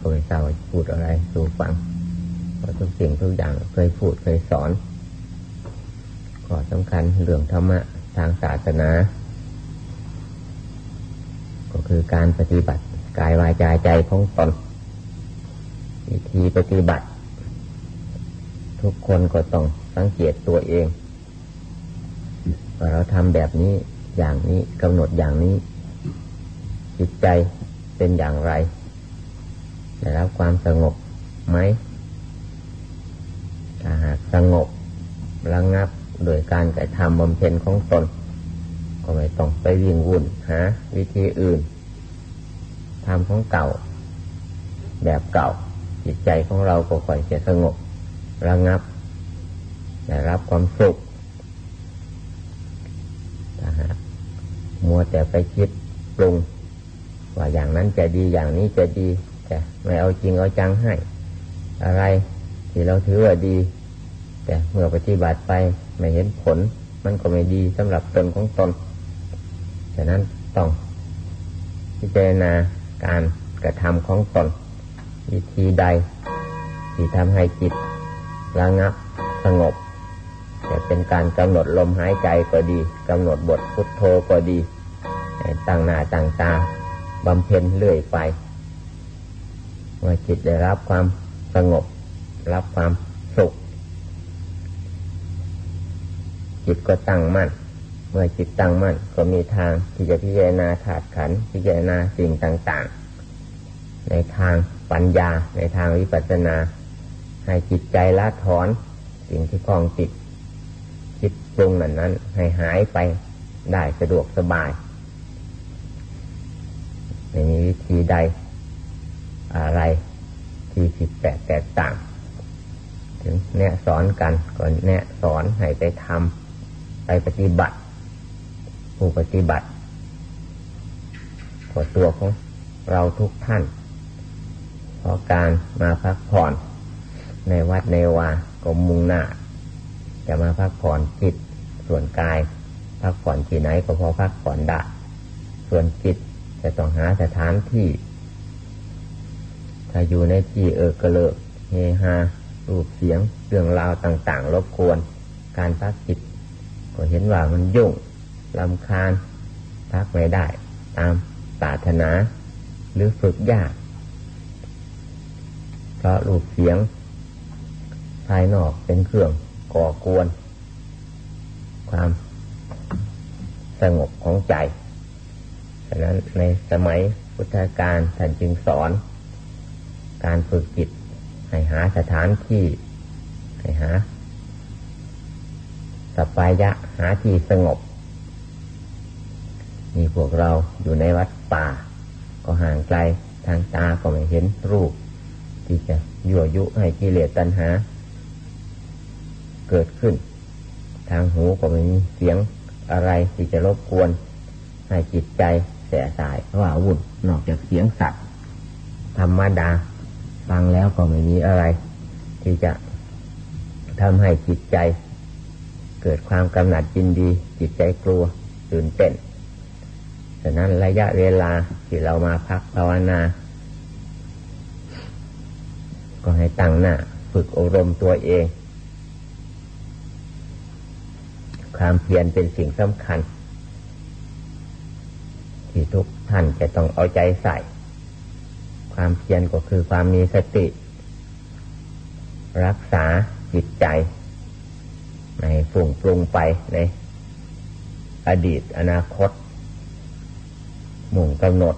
ก็ไม่ทราบว่าพูดอะไรสู่ฟังเพราะทุกสิ่งทุกอย่างเคยพูดเคยสอนข้อสำคัญเรื่องธรรมะทางศาสนา ก็คือการปฏิบัติกายวายใจใจของตนวิธีปฏิบัติ ทุกคนก็ต้องสังเกตตัวเองว่าเราทำแบบนี้อย่างนี้กำหนดอย่างนี้ จิตใจเป็นอย่างไร ได้รับความสงบไหมถ้าหากสงบระงับโดยการกระทำบำเพ็ญของตน ก็ไม่ต้องไปวิ่งวุ่นหาวิธีอื่นทำของเก่า แบบเก่า จิตใจของเราก็ค่อยจะสงบระงับได้รับความสุขถ้าหากมัวแต่ไปคิดปรุงว่าอย่างนั้นจะดีอย่างนี้จะดี แต่ไม่เอาจริงเอาจังให้ อะไรที่เราถือว่าดี แต่เมื่อปฏิบัติไปไม่เห็นผล มันก็ไม่ดีสำหรับตนของตนฉะนั้นต้องพิจารณาการกระทำของตนวิธีใด ที่ทำให้จิตระงับสงบจะเป็นการกำหนดลมหายใจก็ดีกำหนดบทพุทโธก็ดีตั้งหน้าตั้งตาบำเพ็ญเรื่อยไป เมื่อจิตได้รับความสงบ รับความสุข จิตก็ตั้งมั่น เมื่อจิตตั้งมั่นก็มีทางที่จะพิจารณาถาดขันพิจารณาสิ่งต่าง ๆ ในทางปัญญา ในทางวิปัสสนา ให้จิตใจละถอน สิ่งที่คล้องติดคิดปรุงนั้นนั้น ให้หายไปได้สะดวกสบายไม่มีวิธีใด อะไรที่ผิดแปลกแตกต่าง ถึงแนะสอนกันก็แนะสอนให้ไปทำไปปฏิบัติ ผู้ปฏิบัติก็ตัวของเราทุกท่านเพราะการมาพักผ่อน ในวัดในวาก็มุ่งหน้าจะมาพักผ่อนจิตส่วนกาย พักผ่อนที่ไหนก็พอพักผ่อนได้ส่วนจิตจะต้องหาสถานที่ ถ้าอยู่ในที่เออกระเลกเฮฮารูปเสียงเรื่องราวต่างๆ รบกวน การพักจิตก็เห็นว่ามันยุ่งลำคาญพักไม่ได้ ตามปรารถนา หรือฝึกยาก เพราะรูปเสียง ภายนอกเป็นเครื่องก่อกวน ความสงบของใจฉะนั้นในสมัยพุทธกาลท่านจึงสอน การฝึกจิต ให้หาสถานที่ ให้หาสปายะหาที่สงบ มีพวกเราอยู่ในวัดป่า ก็ห่างไกลทางตาก็ไม่เห็นรูป ที่จะยั่วยุให้กิเลสตัณหา เกิดขึ้น ทางหูก็ไม่มีเสียงอะไรที่จะรบกวน ให้จิตใจแสสายว่าวุ่นนอกจากเสียงสัตว์ธรรมดา ฟังแล้วก็ไม่มีอะไร ที่จะทำให้จิตใจ เกิดความกำหนัดจินดี จิตใจกลัวตื่นเต้นฉะนั้นระยะเวลาที่เรามาพักภาวนา ก็ให้ตั้งหน้าฝึกอบรมตัวเอง ความเพียรเป็นสิ่งสำคัญ ที่ทุกท่านจะต้องเอาใจใส่ ความเพียรก็คือความมีสติ รักษาจิตใจ ในฝุ่งปรุงไปในอดีตอนาคต มุ่งกำหนด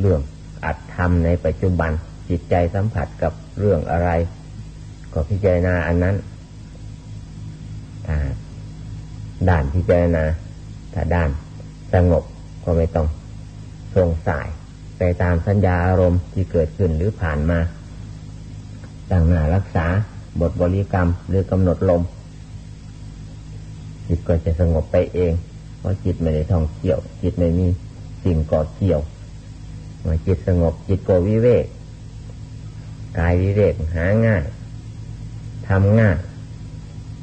เรื่องอัดทำในปัจจุบัน จิตใจสัมผัสกับเรื่องอะไร ก็พิจารณาอันนั้นด้านพิจารณาถ้าด้านสงบก็ไม่ต้องทรงสาย ไปตามสัญญาอารมณ์ที่เกิดขึ้นหรือผ่านมาต่างหน้ารักษาบทบริกรรมหรือกำหนดลมจิตก็จะสงบไปเอง เพราะจิตไม่ได้ท่องเที่ยว จิตไม่มีสิ่งก่อเกี่ยวเมื่อจิตสงบจิตก็วิเวกกายวิเวกหาง่ายทำง่าย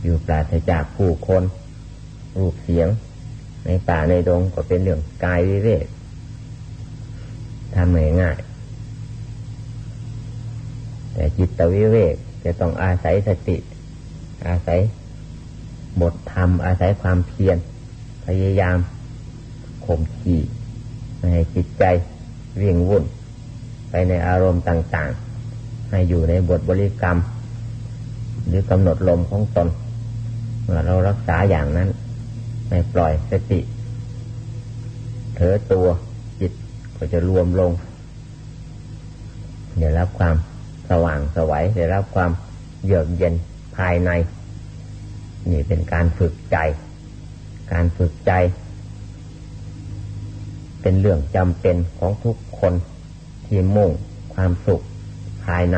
อยู่ปราศจากผู้คน รูปเสียง ในป่าในดงก็เป็นเรื่องกายวิเวกำง่ายง่ายจิตวิเวกจะต้องอาศัยสติ อาศัยบทธรรม อาศัยความเพียรพยายามข่มขี่ไม่ให้จิตใจเวียงวุ่น ไปในอารมณ์ต่าง ๆ ให้อยู่ในบทบริกรรม หรือกำหนดลมของตนเมื่อเรารักษาอย่างนั้น ไม่ปล่อยสติเถอตัว ก็จะรวมลงได้รับความสว่างสวัยได้รับความเยือกเย็นภายใน นี่เป็นการฝึกใจ การฝึกใจ เป็นเรื่องจำเป็นของทุกคนที่มุ่งความสุขภายใน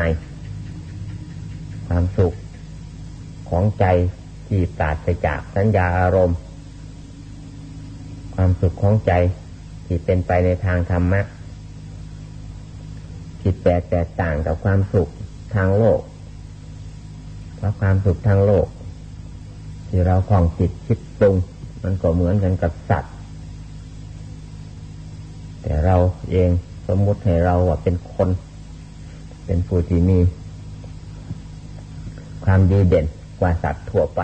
ความสุขของใจที่ปราศจากสัญญาอารมณ์ ความสุขของใจ ที่เป็นไปในทางธรรมะผิดแปลกแตกต่างกับความสุขทางโลก เพราะความสุขทางโลก ที่เราคลองจิตคิดปรุง มันก็เหมือนกันกับสัตว์ แต่เราเองสมมุติให้เราว่าเป็นคน เป็นผู้ที่มีความดีเด่นกว่าสัตว์ทั่วไป